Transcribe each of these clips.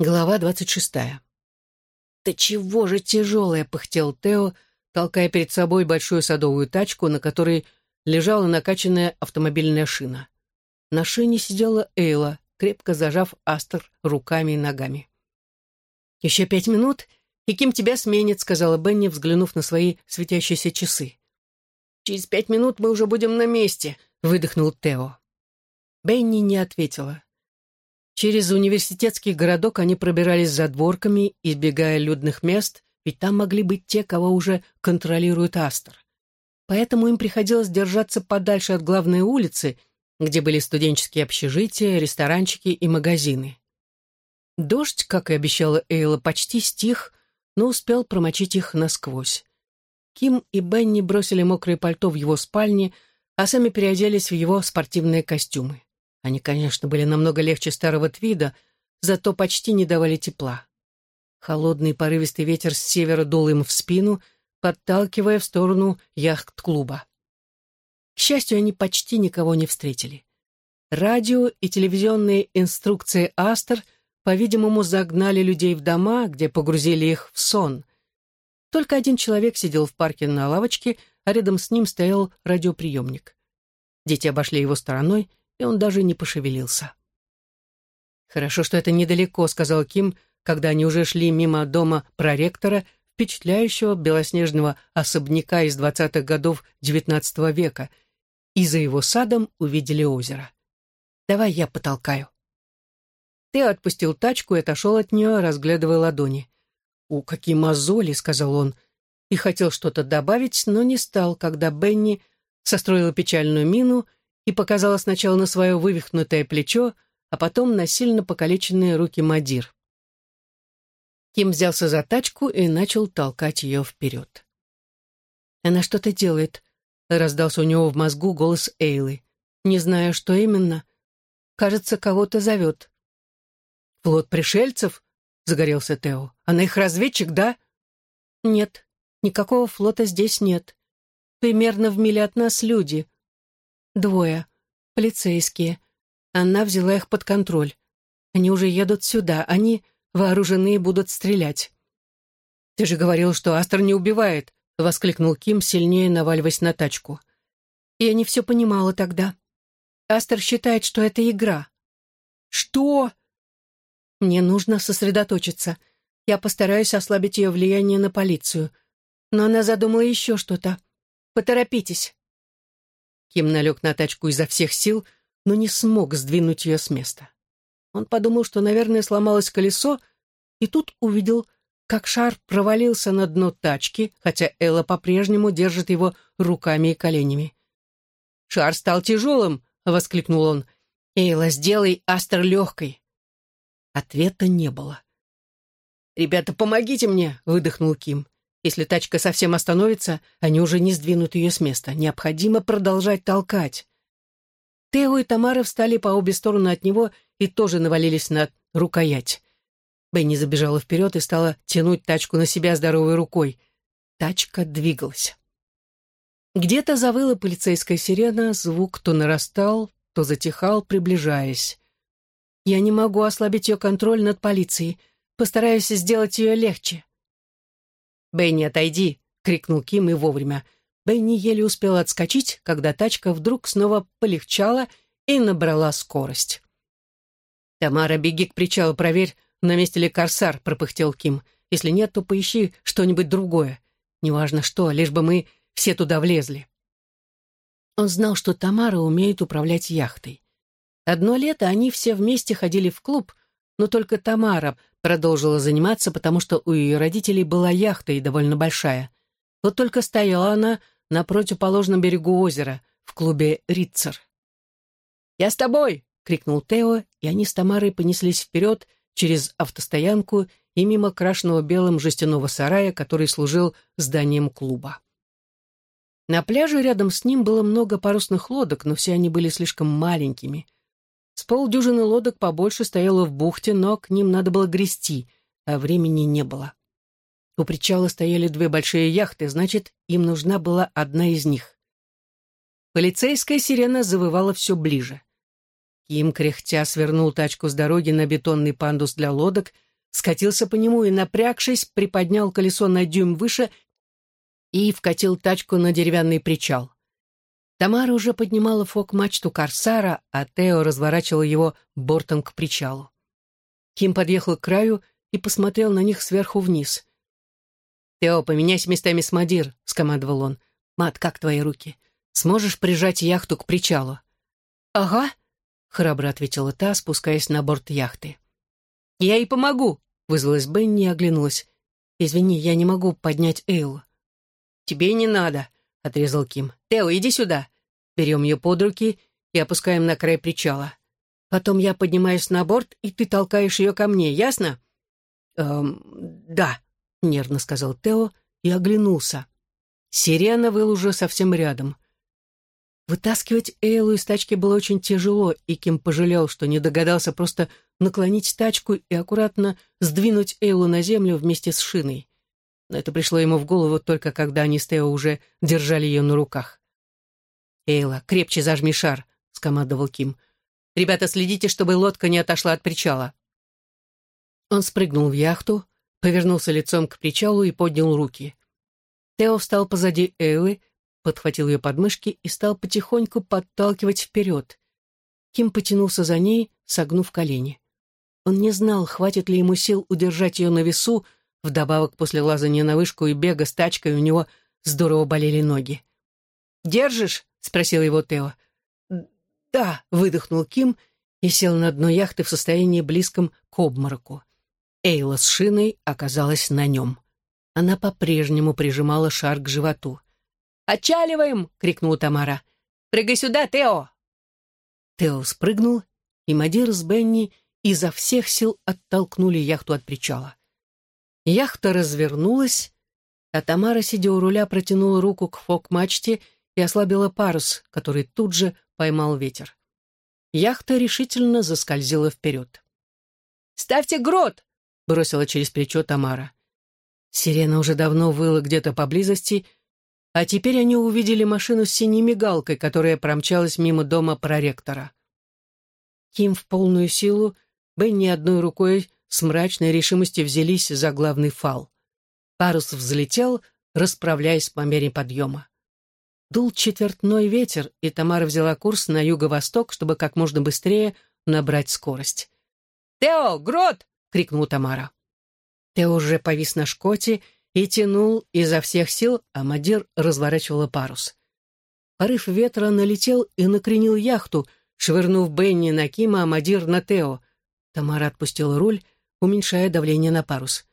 Глава двадцать шестая. «Да чего же тяжелая!» — пыхтел Тео, толкая перед собой большую садовую тачку, на которой лежала накачанная автомобильная шина. На шине сидела Эйла, крепко зажав Астер руками и ногами. «Еще пять минут, и Ким тебя сменит», — сказала Бенни, взглянув на свои светящиеся часы. «Через пять минут мы уже будем на месте», — выдохнул Тео. Бенни не ответила. Через университетский городок они пробирались за дворками, избегая людных мест, ведь там могли быть те, кого уже контролирует Астер. Поэтому им приходилось держаться подальше от главной улицы, где были студенческие общежития, ресторанчики и магазины. Дождь, как и обещала Эйла, почти стих, но успел промочить их насквозь. Ким и Бенни бросили мокрое пальто в его спальне, а сами переоделись в его спортивные костюмы. Они, конечно, были намного легче старого твида, зато почти не давали тепла. Холодный порывистый ветер с севера дул им в спину, подталкивая в сторону яхт-клуба. К счастью, они почти никого не встретили. Радио и телевизионные инструкции Астер, по-видимому, загнали людей в дома, где погрузили их в сон. Только один человек сидел в парке на лавочке, а рядом с ним стоял радиоприемник. Дети обошли его стороной, и он даже не пошевелился. «Хорошо, что это недалеко», — сказал Ким, когда они уже шли мимо дома проректора, впечатляющего белоснежного особняка из двадцатых годов XIX века, и за его садом увидели озеро. «Давай я потолкаю». Ты отпустил тачку и отошел от нее, разглядывая ладони. «У, какие мозоли!» — сказал он. И хотел что-то добавить, но не стал, когда Бенни состроила печальную мину и показала сначала на свое вывихнутое плечо, а потом на сильно покалеченные руки Мадир. Ким взялся за тачку и начал толкать ее вперед. «Она что-то делает», — раздался у него в мозгу голос Эйлы. «Не знаю, что именно. Кажется, кого-то зовет». «Флот пришельцев?» — загорелся Тео. «Она их разведчик, да?» «Нет, никакого флота здесь нет. Примерно в миле от нас люди, Двое. Полицейские. Она взяла их под контроль. Они уже едут сюда. Они вооружены будут стрелять. «Ты же говорил, что Астер не убивает», — воскликнул Ким, сильнее наваливаясь на тачку. «Я не все понимала тогда. Астер считает, что это игра». «Что?» «Мне нужно сосредоточиться. Я постараюсь ослабить ее влияние на полицию. Но она задумала еще что-то. Поторопитесь». Ким налег на тачку изо всех сил, но не смог сдвинуть ее с места. Он подумал, что, наверное, сломалось колесо, и тут увидел, как шар провалился на дно тачки, хотя Элла по-прежнему держит его руками и коленями. «Шар стал тяжелым!» — воскликнул он. «Эйла, сделай астр легкой!» Ответа не было. «Ребята, помогите мне!» — выдохнул Ким. Если тачка совсем остановится, они уже не сдвинут ее с места. Необходимо продолжать толкать. Тео и Тамара встали по обе стороны от него и тоже навалились на рукоять. Бенни забежала вперед и стала тянуть тачку на себя здоровой рукой. Тачка двигалась. Где-то завыла полицейская сирена, звук то нарастал, то затихал, приближаясь. «Я не могу ослабить ее контроль над полицией. Постараюсь сделать ее легче». «Бенни, отойди!» — крикнул Ким и вовремя. Бенни еле успел отскочить, когда тачка вдруг снова полегчала и набрала скорость. «Тамара, беги к причалу, проверь, на месте ли корсар», — пропыхтел Ким. «Если нет, то поищи что-нибудь другое. Неважно что, лишь бы мы все туда влезли». Он знал, что Тамара умеет управлять яхтой. Одно лето они все вместе ходили в клуб, но только Тамара продолжила заниматься, потому что у ее родителей была яхта и довольно большая. Вот только стояла она на противоположном берегу озера, в клубе «Ритцер». «Я с тобой!» — крикнул Тео, и они с Тамарой понеслись вперед через автостоянку и мимо крашенного белым жестяного сарая, который служил зданием клуба. На пляже рядом с ним было много парусных лодок, но все они были слишком маленькими — с полдюжины лодок побольше стояло в бухте, но к ним надо было грести, а времени не было. У причала стояли две большие яхты, значит, им нужна была одна из них. Полицейская сирена завывала все ближе. Ким, кряхтя, свернул тачку с дороги на бетонный пандус для лодок, скатился по нему и, напрягшись, приподнял колесо на дюйм выше и вкатил тачку на деревянный причал. Тамара уже поднимала фок-мачту «Корсара», а Тео разворачивал его бортом к причалу. Ким подъехал к краю и посмотрел на них сверху вниз. «Тео, поменяйся местами с Мадир», — скомандовал он. «Мат, как твои руки? Сможешь прижать яхту к причалу?» «Ага», — храбро ответила та, спускаясь на борт яхты. «Я ей помогу», — вызвалась Бенни и оглянулась. «Извини, я не могу поднять Эйлу». «Тебе не надо», — отрезал Ким. «Тео, иди сюда». Берем ее под руки и опускаем на край причала. Потом я поднимаюсь на борт, и ты толкаешь ее ко мне, ясно? «Эм, да», — нервно сказал Тео и оглянулся. Сирена был уже совсем рядом. Вытаскивать Эйлу из тачки было очень тяжело, и Ким пожалел, что не догадался просто наклонить тачку и аккуратно сдвинуть Эйлу на землю вместе с шиной. Но это пришло ему в голову только когда они с Тео уже держали ее на руках. «Эйла, крепче зажми шар», — скомандовал Ким. «Ребята, следите, чтобы лодка не отошла от причала». Он спрыгнул в яхту, повернулся лицом к причалу и поднял руки. Тео встал позади Эйлы, подхватил ее подмышки и стал потихоньку подталкивать вперед. Ким потянулся за ней, согнув колени. Он не знал, хватит ли ему сил удержать ее на весу, вдобавок после лазания на вышку и бега с тачкой у него здорово болели ноги. «Держишь?» — спросил его Тео. «Да», — выдохнул Ким и сел на дно яхты в состоянии близком к обмороку. Эйла с шиной оказалась на нем. Она по-прежнему прижимала шар к животу. «Отчаливаем!» — крикнула Тамара. «Прыгай сюда, Тео!» Тео спрыгнул, и Мадир с Бенни изо всех сил оттолкнули яхту от причала. Яхта развернулась, а Тамара, сидя у руля, протянула руку к фок-мачте и ослабила парус, который тут же поймал ветер. Яхта решительно заскользила вперед. «Ставьте грот!» бросила через плечо Тамара. Сирена уже давно выла где-то поблизости, а теперь они увидели машину с синей мигалкой, которая промчалась мимо дома проректора. Ким в полную силу, Бенни одной рукой с мрачной решимостью взялись за главный фал. Парус взлетел, расправляясь по мере подъема. Дул четвертной ветер, и Тамара взяла курс на юго-восток, чтобы как можно быстрее набрать скорость. «Тео, грот!» — крикнула Тамара. Тео уже повис на шкоте и тянул изо всех сил, а Мадир разворачивала парус. Порыв ветра налетел и накренил яхту, швырнув Бенни на Кима, а Мадир на Тео. Тамара отпустила руль, уменьшая давление на парус.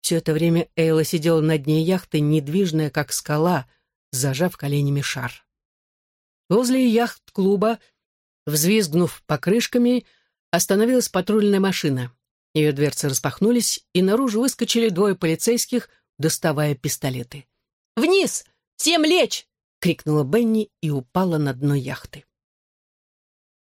Все это время Эйла сидела на дне яхты, недвижная, как скала, зажав коленями шар. Возле яхт-клуба, взвизгнув покрышками, остановилась патрульная машина. Ее дверцы распахнулись, и наружу выскочили двое полицейских, доставая пистолеты. «Вниз! Всем лечь!» — крикнула Бенни и упала на дно яхты.